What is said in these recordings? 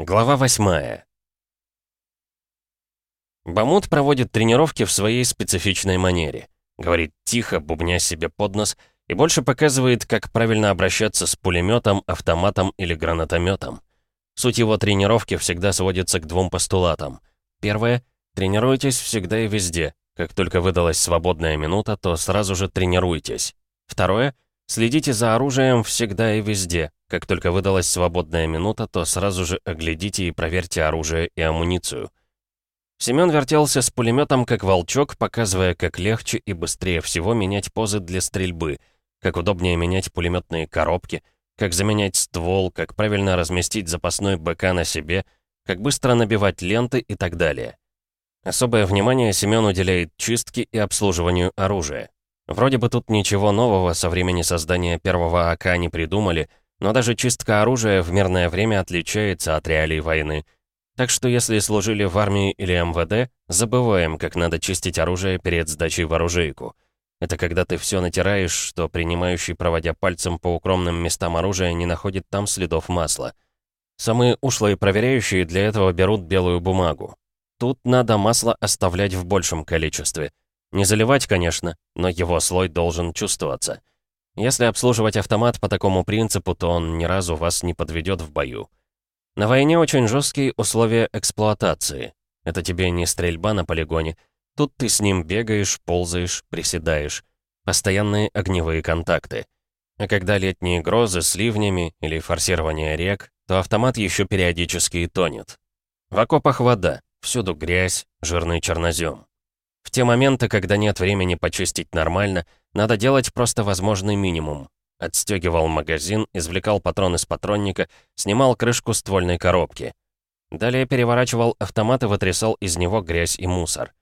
Глава восьмая. Бамут проводит тренировки в своей специфичной манере. Говорит тихо, бубня себе под нос, и больше показывает, как правильно обращаться с пулеметом, автоматом или гранатометом. Суть его тренировки всегда сводится к двум постулатам. Первое — тренируйтесь всегда и везде. Как только выдалась свободная минута, то сразу же тренируйтесь. Второе — Следите за оружием всегда и везде. Как только выдалась свободная минута, то сразу же оглядите и проверьте оружие и амуницию. Семён вертелся с пулеметом как волчок, показывая, как легче и быстрее всего менять позы для стрельбы, как удобнее менять пулеметные коробки, как заменять ствол, как правильно разместить запасной БК на себе, как быстро набивать ленты и так далее. Особое внимание Семён уделяет чистке и обслуживанию оружия. Вроде бы тут ничего нового со времени создания первого АК не придумали, но даже чистка оружия в мирное время отличается от реалий войны. Так что если служили в армии или МВД, забываем, как надо чистить оружие перед сдачей в оружейку. Это когда ты все натираешь, что принимающий, проводя пальцем по укромным местам оружия, не находит там следов масла. Самые ушлые проверяющие для этого берут белую бумагу. Тут надо масло оставлять в большем количестве — не заливать, конечно, но его слой должен чувствоваться. Если обслуживать автомат по такому принципу, то он ни разу вас не подведет в бою. На войне очень жесткие условия эксплуатации. Это тебе не стрельба на полигоне. Тут ты с ним бегаешь, ползаешь, приседаешь. Постоянные огневые контакты. А когда летние грозы с ливнями или форсирование рек, то автомат еще периодически тонет. В окопах вода, всюду грязь, жирный чернозем. В те моменты, когда нет времени почистить нормально, надо делать просто возможный минимум. Отстегивал магазин, извлекал патрон из патронника, снимал крышку ствольной коробки. Далее переворачивал автомат и вытрясал из него грязь и мусор.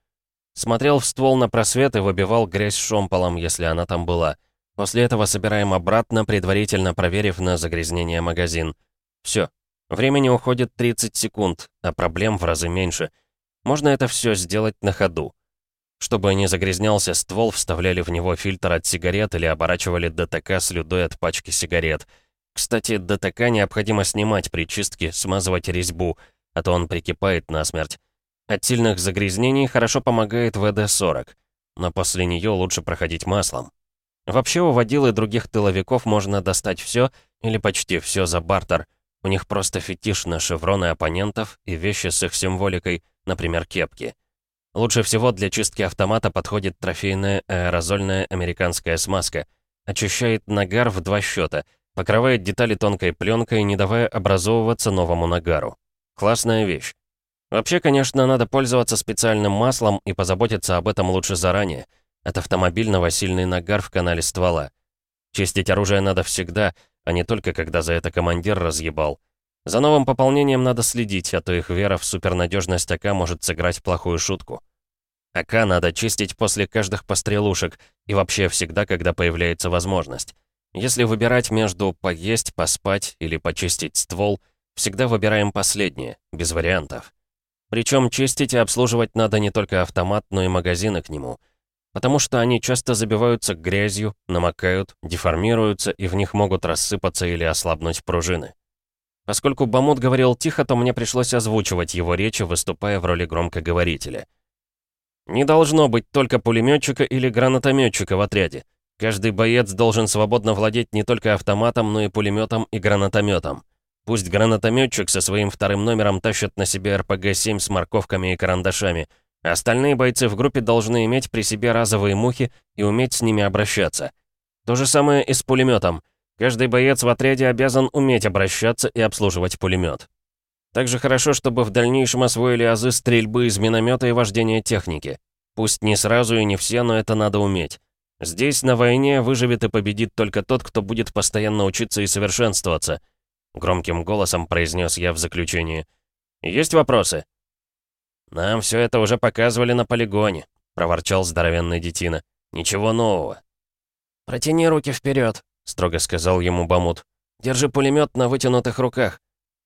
Смотрел в ствол на просвет и выбивал грязь шомполом, если она там была. После этого собираем обратно, предварительно проверив на загрязнение магазин. Все. Времени уходит 30 секунд, а проблем в разы меньше. Можно это все сделать на ходу. Чтобы не загрязнялся ствол, вставляли в него фильтр от сигарет или оборачивали ДТК слюдой от пачки сигарет. Кстати, ДТК необходимо снимать при чистке, смазывать резьбу, а то он прикипает насмерть. От сильных загрязнений хорошо помогает ВД-40, но после нее лучше проходить маслом. Вообще у водил и других тыловиков можно достать все или почти все за бартер. У них просто фетиш на шевроны оппонентов и вещи с их символикой, например, кепки. Лучше всего для чистки автомата подходит трофейная аэрозольная американская смазка. Очищает нагар в два счета, покрывает детали тонкой пленкой, не давая образовываться новому нагару. Классная вещь. Вообще, конечно, надо пользоваться специальным маслом и позаботиться об этом лучше заранее. От автомобильного сильный нагар в канале ствола. Чистить оружие надо всегда, а не только когда за это командир разъебал. За новым пополнением надо следить, а то их вера в супернадежность АК может сыграть плохую шутку. АК надо чистить после каждых пострелушек и вообще всегда, когда появляется возможность. Если выбирать между поесть, поспать или почистить ствол, всегда выбираем последнее, без вариантов. Причем чистить и обслуживать надо не только автомат, но и магазины к нему. Потому что они часто забиваются грязью, намокают, деформируются и в них могут рассыпаться или ослабнуть пружины. Поскольку Бамут говорил тихо, то мне пришлось озвучивать его речи, выступая в роли громкоговорителя. «Не должно быть только пулеметчика или гранатометчика в отряде. Каждый боец должен свободно владеть не только автоматом, но и пулеметом и гранатометом. Пусть гранатометчик со своим вторым номером тащит на себе РПГ-7 с морковками и карандашами, а остальные бойцы в группе должны иметь при себе разовые мухи и уметь с ними обращаться. То же самое и с пулеметом — Каждый боец в отряде обязан уметь обращаться и обслуживать пулемет. Также хорошо, чтобы в дальнейшем освоили азы стрельбы из миномета и вождения техники. Пусть не сразу и не все, но это надо уметь. Здесь, на войне, выживет и победит только тот, кто будет постоянно учиться и совершенствоваться. Громким голосом произнес я в заключение. Есть вопросы? Нам все это уже показывали на полигоне, проворчал здоровенный детина. Ничего нового. Протяни руки вперед, строго сказал ему Бамут. «Держи пулемет на вытянутых руках».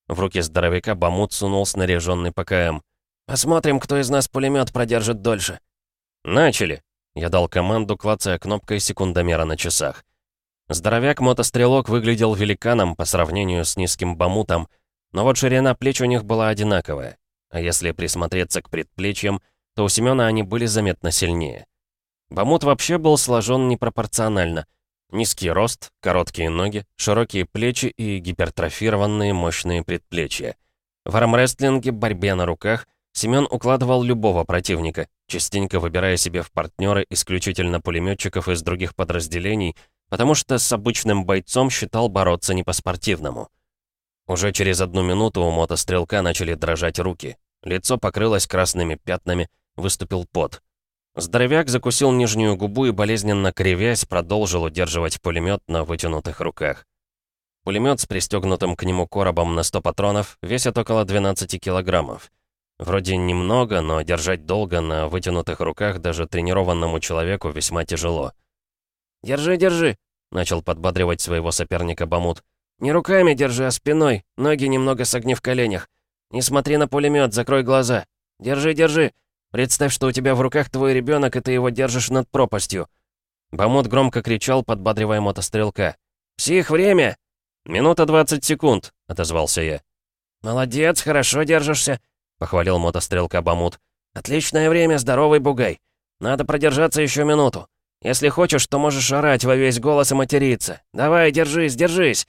В руки здоровяка Бамут сунул снаряженный ПКМ. «Посмотрим, кто из нас пулемет продержит дольше». «Начали!» Я дал команду, клацая кнопкой секундомера на часах. Здоровяк-мотострелок выглядел великаном по сравнению с низким Бамутом. Но вот ширина плеч у них была одинаковая. А если присмотреться к предплечьям, то у Семёна они были заметно сильнее. Бамут вообще был сложен непропорционально. Низкий рост, короткие ноги, широкие плечи и гипертрофированные мощные предплечья. В армрестлинге, борьбе на руках, Семён укладывал любого противника, частенько выбирая себе в партнеры исключительно пулеметчиков из других подразделений, потому что с обычным бойцом считал бороться не по-спортивному. Уже через одну минуту у мотострелка начали дрожать руки. Лицо покрылось красными пятнами, выступил пот. Здоровяк закусил нижнюю губу и, болезненно кривясь, продолжил удерживать пулемет на вытянутых руках. Пулемет с пристегнутым к нему коробом на 100 патронов весит около 12 килограммов. Вроде немного, но держать долго на вытянутых руках даже тренированному человеку весьма тяжело. «Держи, держи!» — начал подбадривать своего соперника Бамут. «Не руками держи, а спиной, ноги немного согни в коленях. Не смотри на пулемет, закрой глаза. Держи, держи. Представь, что у тебя в руках твой ребенок, и ты его держишь над пропастью». Бамут громко кричал, подбадривая мотострелка. «Псих, время!» «Минута двадцать секунд», — отозвался я. «Молодец, хорошо держишься», — похвалил мотострелка Бамут. «Отличное время, здоровый бугай. Надо продержаться еще минуту. Если хочешь, то можешь орать во весь голос и материться. Давай, держись, держись!»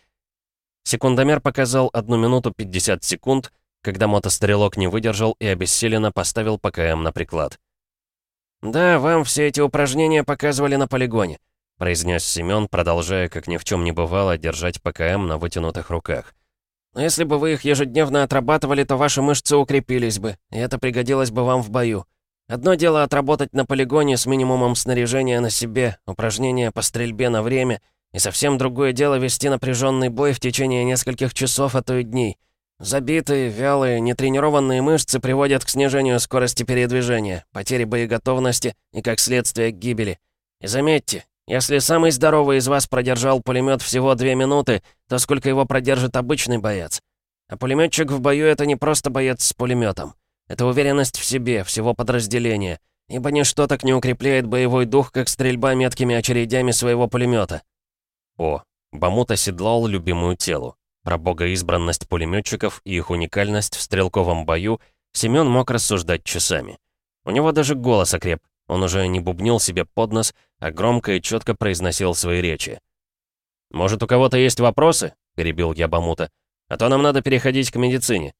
Секундомер показал 1 минуту 50 секунд, когда мотострелок не выдержал и обессиленно поставил ПКМ на приклад. «Да, вам все эти упражнения показывали на полигоне», произнес Семён, продолжая, как ни в чем не бывало, держать ПКМ на вытянутых руках. «Но если бы вы их ежедневно отрабатывали, то ваши мышцы укрепились бы, и это пригодилось бы вам в бою. Одно дело отработать на полигоне с минимумом снаряжения на себе, упражнения по стрельбе на время — и совсем другое дело вести напряженный бой в течение нескольких часов, а то и дней. Забитые, вялые, нетренированные мышцы приводят к снижению скорости передвижения, потере боеготовности и, как следствие, к гибели. И заметьте, если самый здоровый из вас продержал пулемет всего две минуты, то сколько его продержит обычный боец? А пулеметчик в бою это не просто боец с пулеметом. Это уверенность в себе, всего подразделения. Ибо ничто так не укрепляет боевой дух, как стрельба меткими очередями своего пулемета. О, Бамут оседлал любимую телу. Про богоизбранность пулеметчиков и их уникальность в стрелковом бою Семён мог рассуждать часами. У него даже голос окреп. Он уже не бубнил себе под нос, а громко и четко произносил свои речи. «Может, у кого-то есть вопросы?» — перебил я Бамута. «А то нам надо переходить к медицине».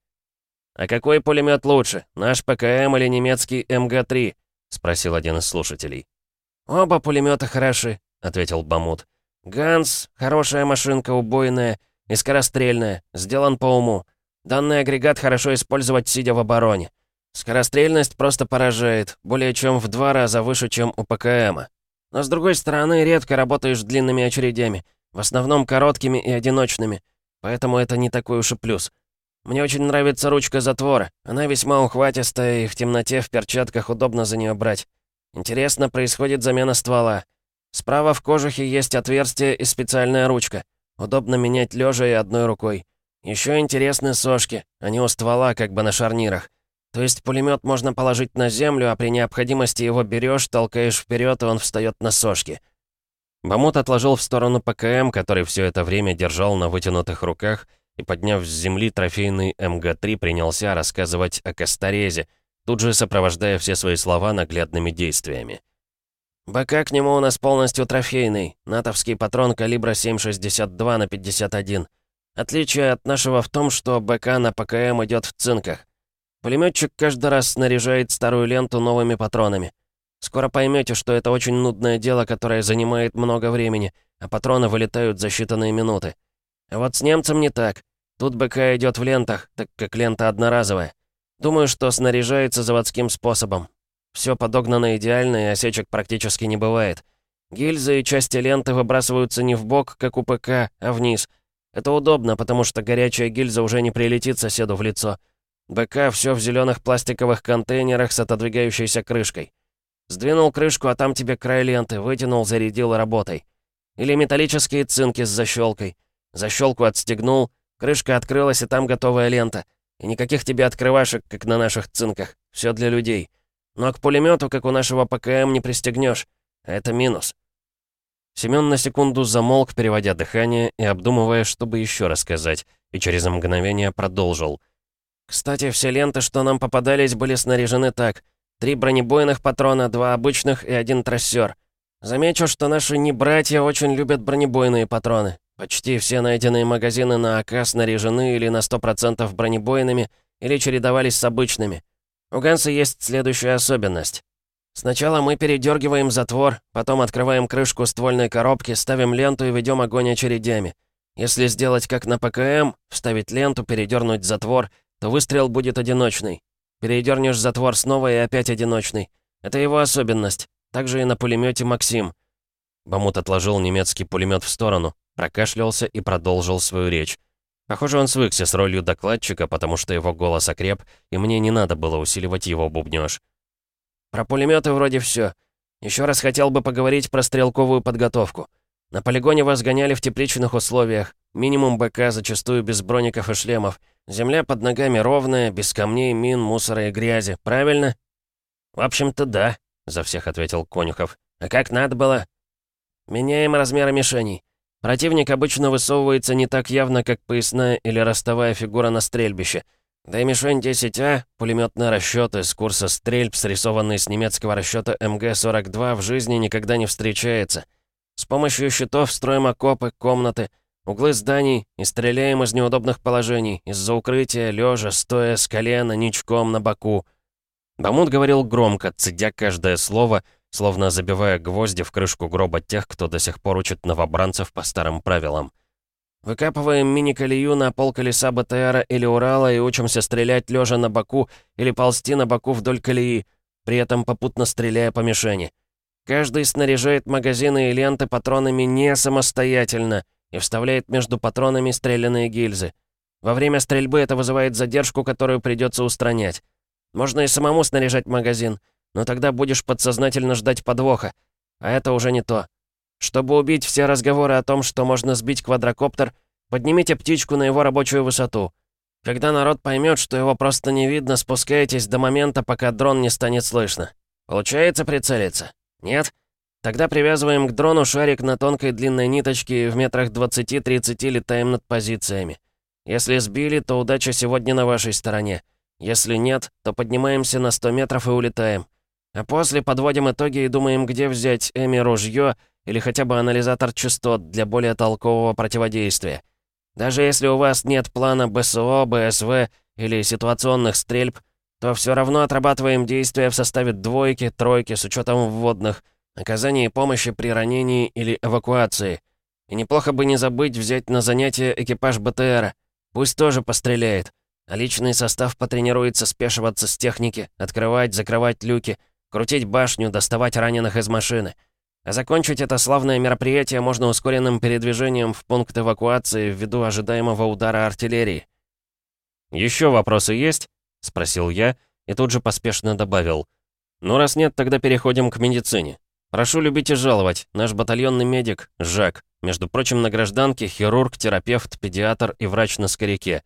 «А какой пулемет лучше, наш ПКМ или немецкий МГ-3?» — спросил один из слушателей. «Оба пулемета хороши», — ответил Бамут. «Ганс — хорошая машинка, убойная и скорострельная, сделан по уму. Данный агрегат хорошо использовать, сидя в обороне. Скорострельность просто поражает, более чем в два раза выше, чем у ПКМа. Но с другой стороны, редко работаешь длинными очередями, в основном короткими и одиночными, поэтому это не такой уж и плюс. Мне очень нравится ручка затвора, она весьма ухватистая и в темноте в перчатках удобно за нее брать. Интересно, происходит замена ствола. Справа в кожухе есть отверстие и специальная ручка. Удобно менять лежа и одной рукой. Еще интересны сошки, они у ствола, как бы на шарнирах. То есть пулемет можно положить на землю, а при необходимости его берешь, толкаешь вперед, и он встает на сошки. Бамут отложил в сторону ПКМ, который все это время держал на вытянутых руках, и, подняв с земли трофейный МГ-3, принялся рассказывать о Косторезе, тут же сопровождая все свои слова наглядными действиями. БК к нему у нас полностью трофейный. Натовский патрон калибра 7,62 на 51. Отличие от нашего в том, что БК на ПКМ идет в цинках. Пулеметчик каждый раз снаряжает старую ленту новыми патронами. Скоро поймете, что это очень нудное дело, которое занимает много времени, а патроны вылетают за считанные минуты. А вот с немцем не так. Тут БК идет в лентах, так как лента одноразовая. Думаю, что снаряжается заводским способом. Все подогнано идеально, и осечек практически не бывает. Гильзы и части ленты выбрасываются не в бок, как у ПК, а вниз. Это удобно, потому что горячая гильза уже не прилетит соседу в лицо. БК все в зеленых пластиковых контейнерах с отодвигающейся крышкой. Сдвинул крышку, а там тебе край ленты, вытянул, зарядил работой. Или металлические цинки с защелкой. Защелку отстегнул, крышка открылась, и там готовая лента. И никаких тебе открывашек, как на наших цинках. Все для людей. Но к пулемету, как у нашего ПКМ, не пристегнешь. Это минус. Семён на секунду замолк, переводя дыхание и обдумывая, чтобы еще рассказать, и через мгновение продолжил. «Кстати, все ленты, что нам попадались, были снаряжены так. Три бронебойных патрона, два обычных и один трассер. Замечу, что наши небратья очень любят бронебойные патроны. Почти все найденные магазины на АК снаряжены или на 100% бронебойными, или чередовались с обычными. У Ганса есть следующая особенность. Сначала мы передергиваем затвор, потом открываем крышку ствольной коробки, ставим ленту и ведем огонь очередями. Если сделать как на ПКМ, вставить ленту, передернуть затвор, то выстрел будет одиночный. Передернешь затвор снова и опять одиночный. Это его особенность. Также и на пулемете «Максим». Бамут отложил немецкий пулемет в сторону, прокашлялся и продолжил свою речь. Похоже, он свыкся с ролью докладчика, потому что его голос окреп, и мне не надо было усиливать его бубнёж. Про пулеметы вроде все. Еще раз хотел бы поговорить про стрелковую подготовку. На полигоне вас гоняли в тепличных условиях. Минимум БК, зачастую без броников и шлемов. Земля под ногами ровная, без камней, мин, мусора и грязи. Правильно? В общем-то, да, за всех ответил Конюхов. А как надо было? Меняем размеры мишеней. Противник обычно высовывается не так явно, как поясная или ростовая фигура на стрельбище. Да и мишень 10А, пулеметные расчеты с курса стрельб, срисованные с немецкого расчета МГ-42, в жизни никогда не встречается. С помощью щитов строим окопы, комнаты, углы зданий и стреляем из неудобных положений, из-за укрытия, лежа, стоя, с колена, ничком, на боку. Бамут говорил громко, цедя каждое слово, словно забивая гвозди в крышку гроба тех, кто до сих пор учит новобранцев по старым правилам. Выкапываем мини-колею на пол колеса БТРа или Урала и учимся стрелять лежа на боку или ползти на боку вдоль колеи, при этом попутно стреляя по мишени. Каждый снаряжает магазины и ленты патронами не самостоятельно и вставляет между патронами стрелянные гильзы. Во время стрельбы это вызывает задержку, которую придется устранять. Можно и самому снаряжать магазин, но тогда будешь подсознательно ждать подвоха, а это уже не то. Чтобы убить все разговоры о том, что можно сбить квадрокоптер, поднимите птичку на его рабочую высоту. Когда народ поймет, что его просто не видно, спускайтесь до момента, пока дрон не станет слышно. Получается прицелиться? Нет? Тогда привязываем к дрону шарик на тонкой длинной ниточке и в метрах 20-30 летаем над позициями. Если сбили, то удача сегодня на вашей стороне. Если нет, то поднимаемся на 100 метров и улетаем. А после подводим итоги и думаем, где взять Эми ружье или хотя бы анализатор частот для более толкового противодействия. Даже если у вас нет плана БСО, БСВ или ситуационных стрельб, то все равно отрабатываем действия в составе двойки, тройки с учетом вводных, оказании помощи при ранении или эвакуации. И неплохо бы не забыть взять на занятие экипаж БТРа. Пусть тоже постреляет. А личный состав потренируется спешиваться с техники, открывать, закрывать люки, крутить башню, доставать раненых из машины. А закончить это славное мероприятие можно ускоренным передвижением в пункт эвакуации ввиду ожидаемого удара артиллерии. «Еще вопросы есть?» — спросил я и тут же поспешно добавил. «Ну, раз нет, тогда переходим к медицине. Прошу любить и жаловать. Наш батальонный медик — Жак. Между прочим, на гражданке хирург, терапевт, педиатр и врач на скоряке.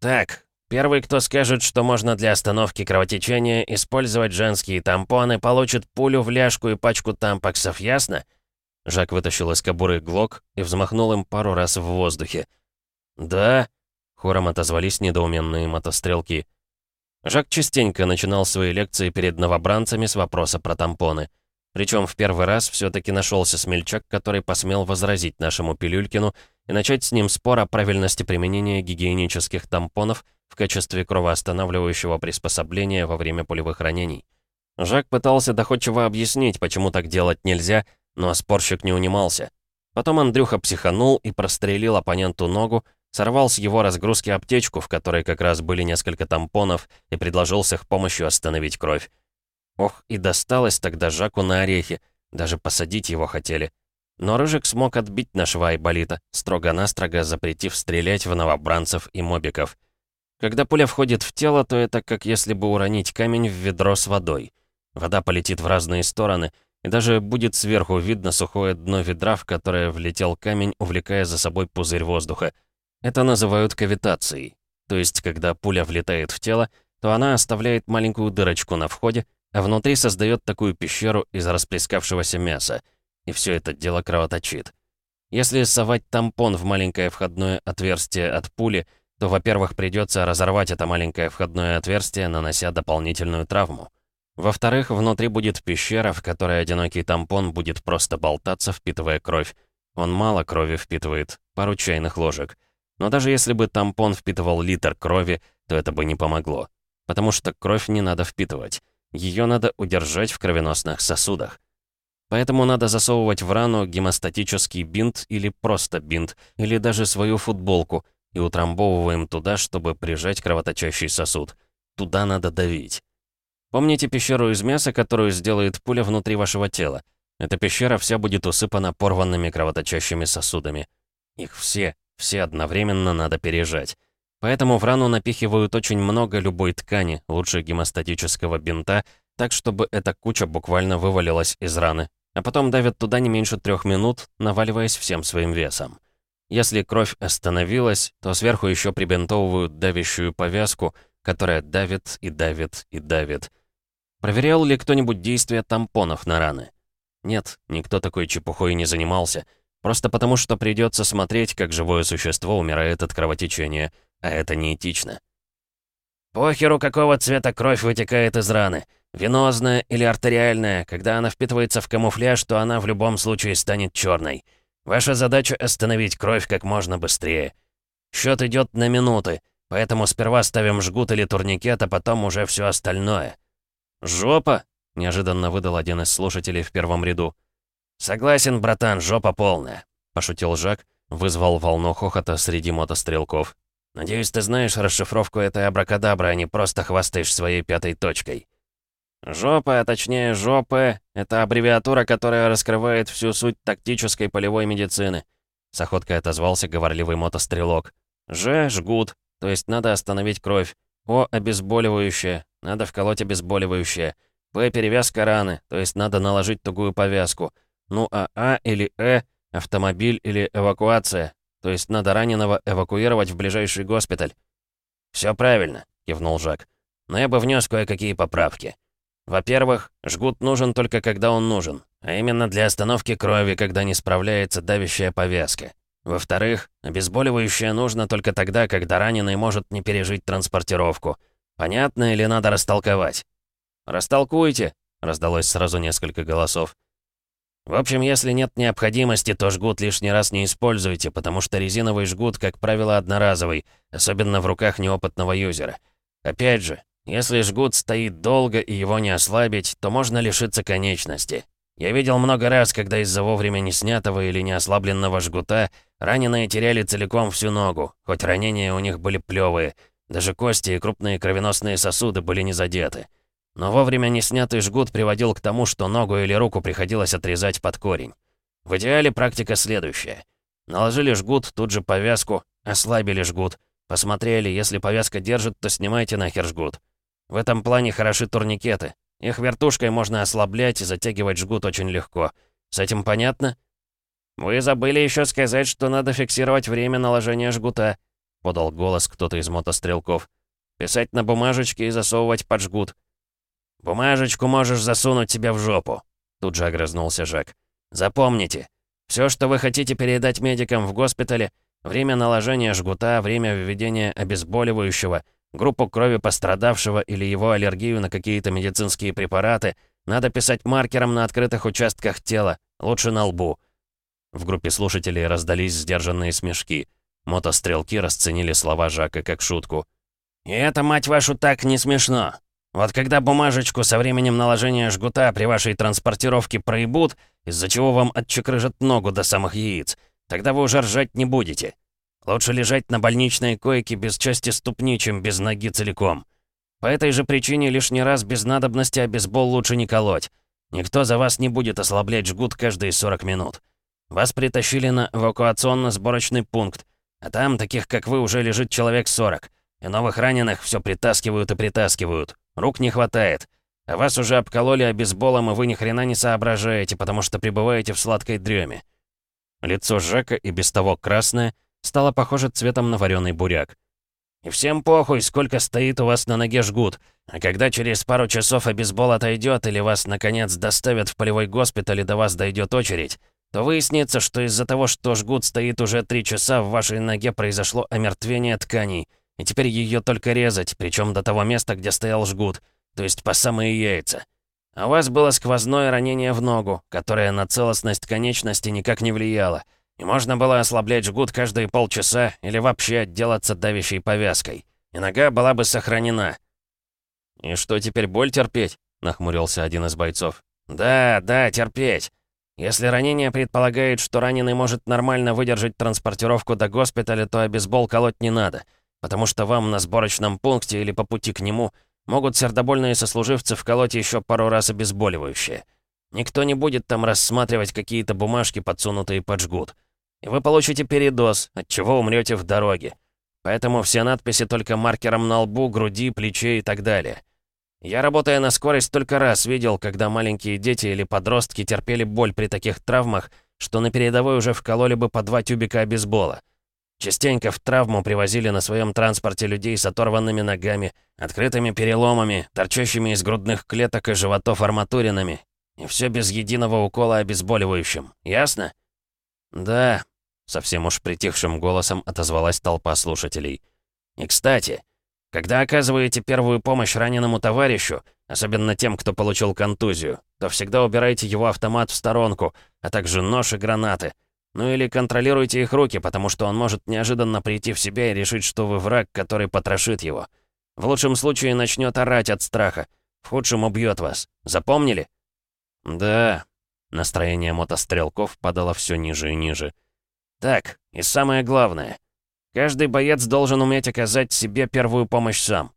Так, Первый, кто скажет, что можно для остановки кровотечения использовать женские тампоны, получит пулю в ляжку и пачку тампаксов, ясно?» Жак вытащил из кобуры глок и взмахнул им пару раз в воздухе. «Да?» — хором отозвались недоуменные мотострелки. Жак частенько начинал свои лекции перед новобранцами с вопроса про тампоны. Причем в первый раз все таки нашелся смельчак, который посмел возразить нашему Пилюлькину и начать с ним спор о правильности применения гигиенических тампонов — в качестве кровоостанавливающего приспособления во время пулевых ранений. Жак пытался доходчиво объяснить, почему так делать нельзя, но спорщик не унимался. Потом Андрюха психанул и прострелил оппоненту ногу, сорвал с его разгрузки аптечку, в которой как раз были несколько тампонов, и предложил с их помощью остановить кровь. Ох, и досталось тогда Жаку на орехи, даже посадить его хотели. Но Рыжик смог отбить нашего Айболита, строго-настрого запретив стрелять в новобранцев и мобиков. Когда пуля входит в тело, то это как если бы уронить камень в ведро с водой. Вода полетит в разные стороны, и даже будет сверху видно сухое дно ведра, в которое влетел камень, увлекая за собой пузырь воздуха. Это называют кавитацией. То есть, когда пуля влетает в тело, то она оставляет маленькую дырочку на входе, а внутри создает такую пещеру из расплескавшегося мяса. И все это дело кровоточит. Если совать тампон в маленькое входное отверстие от пули, то, во-первых, придется разорвать это маленькое входное отверстие, нанося дополнительную травму. Во-вторых, внутри будет пещера, в которой одинокий тампон будет просто болтаться, впитывая кровь. Он мало крови впитывает, пару чайных ложек. Но даже если бы тампон впитывал литр крови, то это бы не помогло. Потому что кровь не надо впитывать. Ее надо удержать в кровеносных сосудах. Поэтому надо засовывать в рану гемостатический бинт или просто бинт, или даже свою футболку, и утрамбовываем туда, чтобы прижать кровоточащий сосуд. Туда надо давить. Помните пещеру из мяса, которую сделает пуля внутри вашего тела? Эта пещера вся будет усыпана порванными кровоточащими сосудами. Их все, все одновременно надо пережать. Поэтому в рану напихивают очень много любой ткани, лучше гемостатического бинта, так, чтобы эта куча буквально вывалилась из раны, а потом давят туда не меньше трех минут, наваливаясь всем своим весом. Если кровь остановилась, то сверху еще прибинтовывают давящую повязку, которая давит и давит и давит. Проверял ли кто-нибудь действие тампонов на раны? Нет, никто такой чепухой не занимался. Просто потому, что придется смотреть, как живое существо умирает от кровотечения, а это неэтично. Похеру, какого цвета кровь вытекает из раны. Венозная или артериальная, когда она впитывается в камуфляж, то она в любом случае станет черной. Ваша задача — остановить кровь как можно быстрее. Счет идет на минуты, поэтому сперва ставим жгут или турникет, а потом уже все остальное. «Жопа!» — неожиданно выдал один из слушателей в первом ряду. «Согласен, братан, жопа полная», — пошутил Жак, вызвал волну хохота среди мотострелков. «Надеюсь, ты знаешь расшифровку этой абракадабры, а не просто хвастаешь своей пятой точкой». Жопа, а точнее жопы, это аббревиатура, которая раскрывает всю суть тактической полевой медицины. С охоткой отозвался говорливый мотострелок. Ж — жгут, то есть надо остановить кровь. О — обезболивающее, надо вколоть обезболивающее. П — перевязка раны, то есть надо наложить тугую повязку. Ну а А или Э — автомобиль или эвакуация, то есть надо раненого эвакуировать в ближайший госпиталь. «Все правильно», — кивнул Жак. «Но я бы внес кое-какие поправки». Во-первых, жгут нужен только когда он нужен, а именно для остановки крови, когда не справляется давящая повязка. Во-вторых, обезболивающее нужно только тогда, когда раненый может не пережить транспортировку. Понятно или надо растолковать? «Растолкуйте!» — раздалось сразу несколько голосов. В общем, если нет необходимости, то жгут лишний раз не используйте, потому что резиновый жгут, как правило, одноразовый, особенно в руках неопытного юзера. Опять же, если жгут стоит долго и его не ослабить, то можно лишиться конечности. Я видел много раз, когда из-за вовремя не снятого или не ослабленного жгута раненые теряли целиком всю ногу, хоть ранения у них были плевые, даже кости и крупные кровеносные сосуды были не задеты. Но вовремя не снятый жгут приводил к тому, что ногу или руку приходилось отрезать под корень. В идеале практика следующая. Наложили жгут, тут же повязку, ослабили жгут. Посмотрели, если повязка держит, то снимайте нахер жгут. В этом плане хороши турникеты. Их вертушкой можно ослаблять и затягивать жгут очень легко. С этим понятно? «Вы забыли еще сказать, что надо фиксировать время наложения жгута», — подал голос кто-то из мотострелков. «Писать на бумажечке и засовывать под жгут». «Бумажечку можешь засунуть себе в жопу», — тут же огрызнулся Жак. «Запомните, все, что вы хотите передать медикам в госпитале, время наложения жгута, время введения обезболивающего — Группу крови пострадавшего или его аллергию на какие-то медицинские препараты надо писать маркером на открытых участках тела, лучше на лбу. В группе слушателей раздались сдержанные смешки. Мотострелки расценили слова Жака как шутку. «И это, мать вашу, так не смешно. Вот когда бумажечку со временем наложения жгута при вашей транспортировке проебут, из-за чего вам отчекрыжат ногу до самых яиц, тогда вы уже ржать не будете. Лучше лежать на больничной койке без части ступни, чем без ноги целиком. По этой же причине лишний раз без надобности обезбол лучше не колоть. Никто за вас не будет ослаблять жгут каждые 40 минут. Вас притащили на эвакуационно-сборочный пункт, а там таких, как вы, уже лежит человек 40. И новых раненых все притаскивают и притаскивают. Рук не хватает. А вас уже обкололи обезболом, и вы ни хрена не соображаете, потому что пребываете в сладкой дреме. Лицо Жека и без того красное — стало похоже цветом на вареный буряк. «И всем похуй, сколько стоит у вас на ноге жгут. А когда через пару часов обезбол отойдет или вас, наконец, доставят в полевой госпиталь и до вас дойдет очередь, то выяснится, что из-за того, что жгут стоит уже три часа, в вашей ноге произошло омертвение тканей, и теперь ее только резать, причем до того места, где стоял жгут, то есть по самые яйца. А у вас было сквозное ранение в ногу, которое на целостность конечности никак не влияло, и можно было ослаблять жгут каждые полчаса или вообще отделаться давящей повязкой, и нога была бы сохранена. «И что, теперь боль терпеть?» — нахмурился один из бойцов. «Да, да, терпеть. Если ранение предполагает, что раненый может нормально выдержать транспортировку до госпиталя, то обезбол колоть не надо, потому что вам на сборочном пункте или по пути к нему могут сердобольные сослуживцы вколоть еще пару раз обезболивающее. Никто не будет там рассматривать какие-то бумажки, подсунутые под жгут. И вы получите передоз, от чего умрете в дороге. Поэтому все надписи только маркером на лбу, груди, плече и так далее. Я, работая на скорость, только раз видел, когда маленькие дети или подростки терпели боль при таких травмах, что на передовой уже вкололи бы по два тюбика обезбола. Частенько в травму привозили на своем транспорте людей с оторванными ногами, открытыми переломами, торчащими из грудных клеток и животов арматуринами. И все без единого укола обезболивающим. Ясно? Да, совсем уж притихшим голосом отозвалась толпа слушателей. И кстати, когда оказываете первую помощь раненому товарищу, особенно тем, кто получил контузию, то всегда убирайте его автомат в сторонку, а также нож и гранаты. Ну или контролируйте их руки, потому что он может неожиданно прийти в себя и решить, что вы враг, который потрошит его. В лучшем случае начнет орать от страха, в худшем убьет вас. Запомнили? Да. Настроение мотострелков падало все ниже и ниже. Так, и самое главное — Каждый боец должен уметь оказать себе первую помощь сам.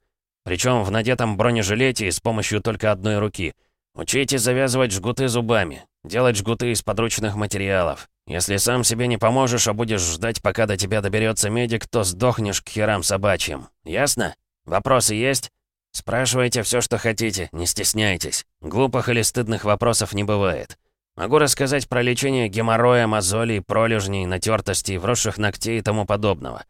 Причем в надетом бронежилете и с помощью только одной руки. Учите завязывать жгуты зубами, делать жгуты из подручных материалов. Если сам себе не поможешь, а будешь ждать, пока до тебя доберется медик, то сдохнешь к херам собачьим. Ясно? Вопросы есть? Спрашивайте все, что хотите, не стесняйтесь. Глупых или стыдных вопросов не бывает. Могу рассказать про лечение геморроя, мозолей, пролежней, натертостей, вросших ногтей и тому подобного.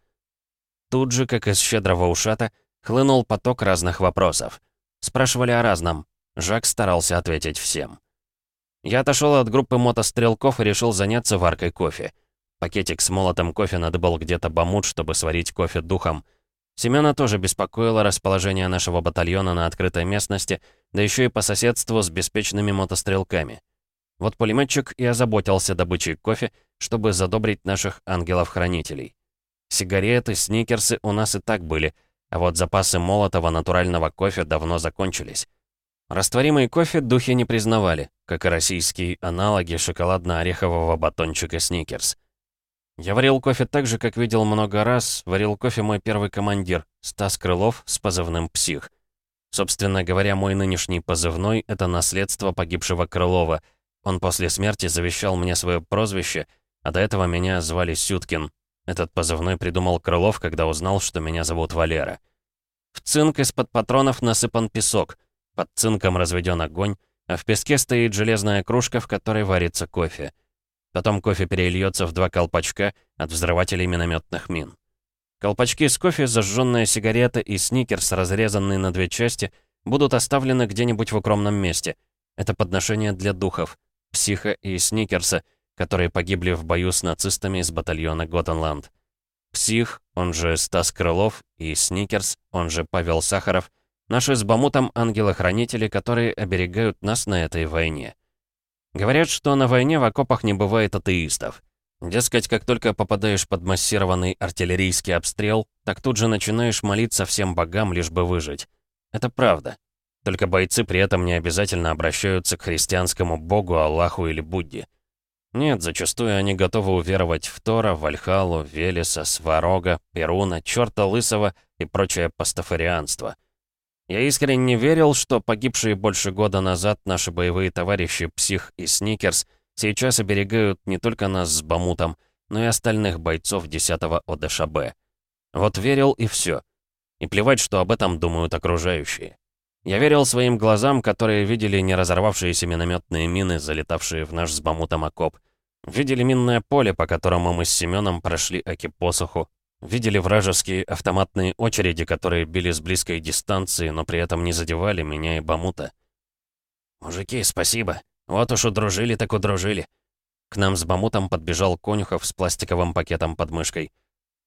Тут же, как из щедрого ушата, хлынул поток разных вопросов. Спрашивали о разном. Жак старался ответить всем. Я отошел от группы мотострелков и решил заняться варкой кофе. Пакетик с молотым кофе надо был где-то бамут, чтобы сварить кофе духом. Семёна тоже беспокоило расположение нашего батальона на открытой местности, да еще и по соседству с беспечными мотострелками. Вот пулеметчик и озаботился добычей кофе, чтобы задобрить наших ангелов-хранителей. Сигареты, сникерсы у нас и так были, а вот запасы молотого натурального кофе давно закончились. Растворимый кофе духи не признавали, как и российские аналоги шоколадно-орехового батончика «Сникерс». Я варил кофе так же, как видел много раз, варил кофе мой первый командир, Стас Крылов с позывным «Псих». Собственно говоря, мой нынешний позывной — это наследство погибшего Крылова — он после смерти завещал мне свое прозвище, а до этого меня звали Сюткин. Этот позывной придумал Крылов, когда узнал, что меня зовут Валера. В цинк из-под патронов насыпан песок, под цинком разведен огонь, а в песке стоит железная кружка, в которой варится кофе. Потом кофе перельется в два колпачка от взрывателей минометных мин. Колпачки с кофе, зажженная сигарета и сникерс, разрезанные на две части, будут оставлены где-нибудь в укромном месте. Это подношение для духов. Психа и Сникерса, которые погибли в бою с нацистами из батальона Готенланд. Псих, он же Стас Крылов, и Сникерс, он же Павел Сахаров, наши с Бамутом ангелы-хранители, которые оберегают нас на этой войне. Говорят, что на войне в окопах не бывает атеистов. Дескать, как только попадаешь под массированный артиллерийский обстрел, так тут же начинаешь молиться всем богам, лишь бы выжить. Это правда. Только бойцы при этом не обязательно обращаются к христианскому богу, Аллаху или Будде. Нет, зачастую они готовы уверовать в Тора, Вальхалу, Велеса, Сварога, Перуна, Чёрта Лысого и прочее пастафарианство. Я искренне верил, что погибшие больше года назад наши боевые товарищи Псих и Сникерс сейчас оберегают не только нас с Бамутом, но и остальных бойцов 10-го ОДШБ. Вот верил и все. И плевать, что об этом думают окружающие. Я верил своим глазам, которые видели не разорвавшиеся минометные мины, залетавшие в наш с Бамутом окоп. Видели минное поле, по которому мы с Семеном прошли Аки посуху. Видели вражеские автоматные очереди, которые били с близкой дистанции, но при этом не задевали меня и Бамута. «Мужики, спасибо. Вот уж удружили так удружили». К нам с Бамутом подбежал Конюхов с пластиковым пакетом под мышкой.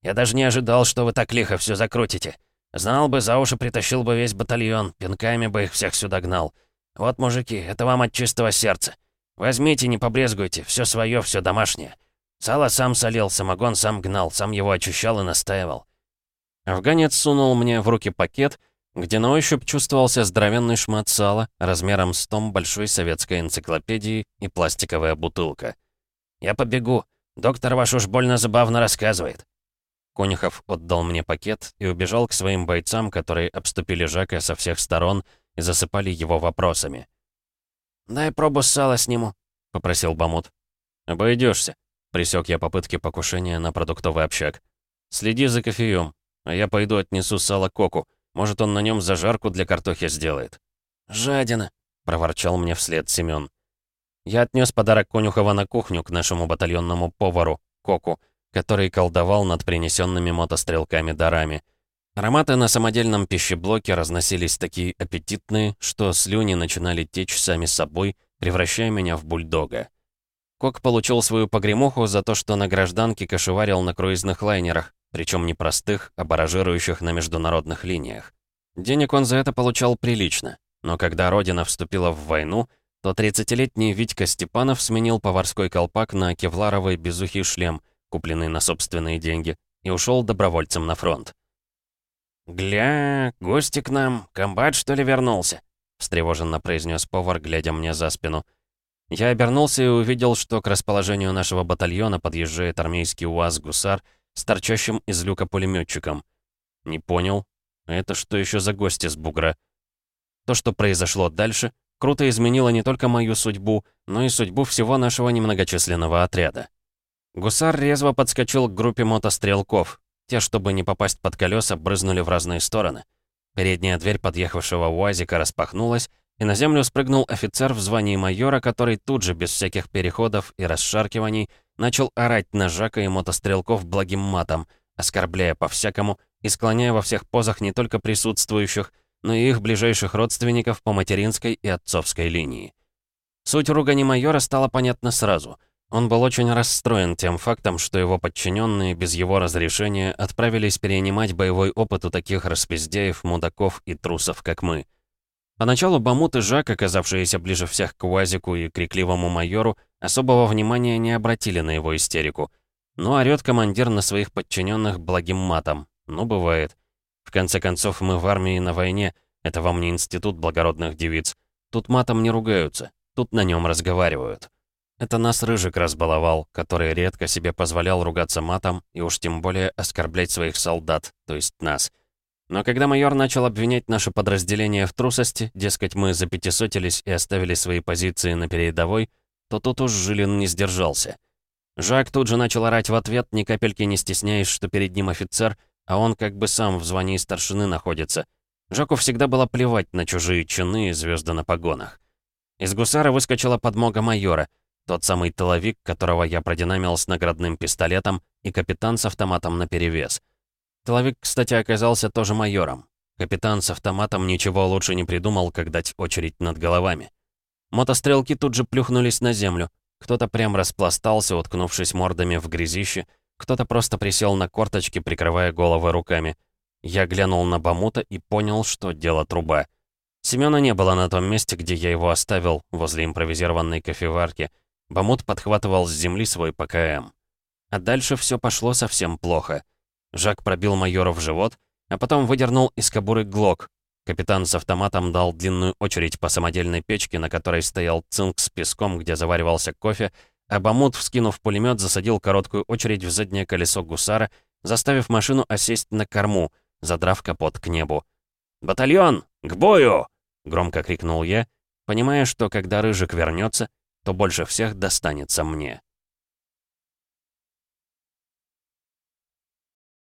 «Я даже не ожидал, что вы так лихо все закрутите. Знал бы, за уши притащил бы весь батальон, пинками бы их всех сюда гнал. Вот, мужики, это вам от чистого сердца. Возьмите, не побрезгуйте, все свое, все домашнее. Сало сам солил, самогон сам гнал, сам его очищал и настаивал». Афганец сунул мне в руки пакет, где на ощупь чувствовался здоровенный шмат сала размером с том большой советской энциклопедии и пластиковая бутылка. «Я побегу. Доктор ваш уж больно забавно рассказывает». Конюхов отдал мне пакет и убежал к своим бойцам, которые обступили Жака со всех сторон и засыпали его вопросами. «Дай пробу сала сниму», — попросил Бамут. «Обойдешься», — присек я попытки покушения на продуктовый общак. «Следи за кофеем, а я пойду отнесу сало Коку. Может, он на нем зажарку для картохи сделает». «Жадина», — проворчал мне вслед Семён. Я отнес подарок Конюхова на кухню к нашему батальонному повару, Коку, который колдовал над принесенными мотострелками дарами. Ароматы на самодельном пищеблоке разносились такие аппетитные, что слюни начинали течь сами собой, превращая меня в бульдога. Кок получил свою погремуху за то, что на гражданке кошеварил на круизных лайнерах, причем не простых, а баражирующих на международных линиях. Денег он за это получал прилично, но когда Родина вступила в войну, то 30-летний Витька Степанов сменил поварской колпак на кевларовый безухий шлем, купленный на собственные деньги, и ушел добровольцем на фронт. «Гля, гости к нам, комбат, что ли, вернулся?» — встревоженно произнес повар, глядя мне за спину. Я обернулся и увидел, что к расположению нашего батальона подъезжает армейский УАЗ-гусар с торчащим из люка пулеметчиком. Не понял. Это что еще за гости с бугра? То, что произошло дальше, круто изменила не только мою судьбу, но и судьбу всего нашего немногочисленного отряда. Гусар резво подскочил к группе мотострелков. Те, чтобы не попасть под колеса, брызнули в разные стороны. Передняя дверь подъехавшего УАЗика распахнулась, и на землю спрыгнул офицер в звании майора, который тут же, без всяких переходов и расшаркиваний, начал орать на Жака и мотострелков благим матом, оскорбляя по-всякому и склоняя во всех позах не только присутствующих, но и их ближайших родственников по материнской и отцовской линии. Суть ругани майора стала понятна сразу. Он был очень расстроен тем фактом, что его подчиненные без его разрешения отправились перенимать боевой опыт у таких распиздяев, мудаков и трусов, как мы. Поначалу Бамут и Жак, оказавшиеся ближе всех к Уазику и крикливому майору, особого внимания не обратили на его истерику. Но орёт командир на своих подчиненных благим матом. Ну, бывает. В конце концов, мы в армии на войне, это вам не институт благородных девиц. Тут матом не ругаются, тут на нем разговаривают. Это нас Рыжик разбаловал, который редко себе позволял ругаться матом и уж тем более оскорблять своих солдат, то есть нас. Но когда майор начал обвинять наше подразделение в трусости, дескать, мы запятисотились и оставили свои позиции на передовой, то тут уж Жилин не сдержался. Жак тут же начал орать в ответ, ни капельки не стесняясь, что перед ним офицер, а он как бы сам в звании старшины находится. Жаку всегда было плевать на чужие чины и звезды на погонах. Из гусара выскочила подмога майора, тот самый тыловик, которого я продинамил с наградным пистолетом, и капитан с автоматом наперевес. Тыловик, кстати, оказался тоже майором. Капитан с автоматом ничего лучше не придумал, как дать очередь над головами. Мотострелки тут же плюхнулись на землю. Кто-то прям распластался, уткнувшись мордами в грязище, кто-то просто присел на корточки, прикрывая головы руками. Я глянул на Бамута и понял, что дело труба. Семёна не было на том месте, где я его оставил, возле импровизированной кофеварки. Бамут подхватывал с земли свой ПКМ. А дальше все пошло совсем плохо. Жак пробил майора в живот, а потом выдернул из кобуры глок. Капитан с автоматом дал длинную очередь по самодельной печке, на которой стоял цинк с песком, где заваривался кофе, а Бамут, вскинув пулемет, засадил короткую очередь в заднее колесо гусара, заставив машину осесть на корму, задрав капот к небу. «Батальон! К бою!» — громко крикнул я, понимая, что когда Рыжик вернется, то больше всех достанется мне.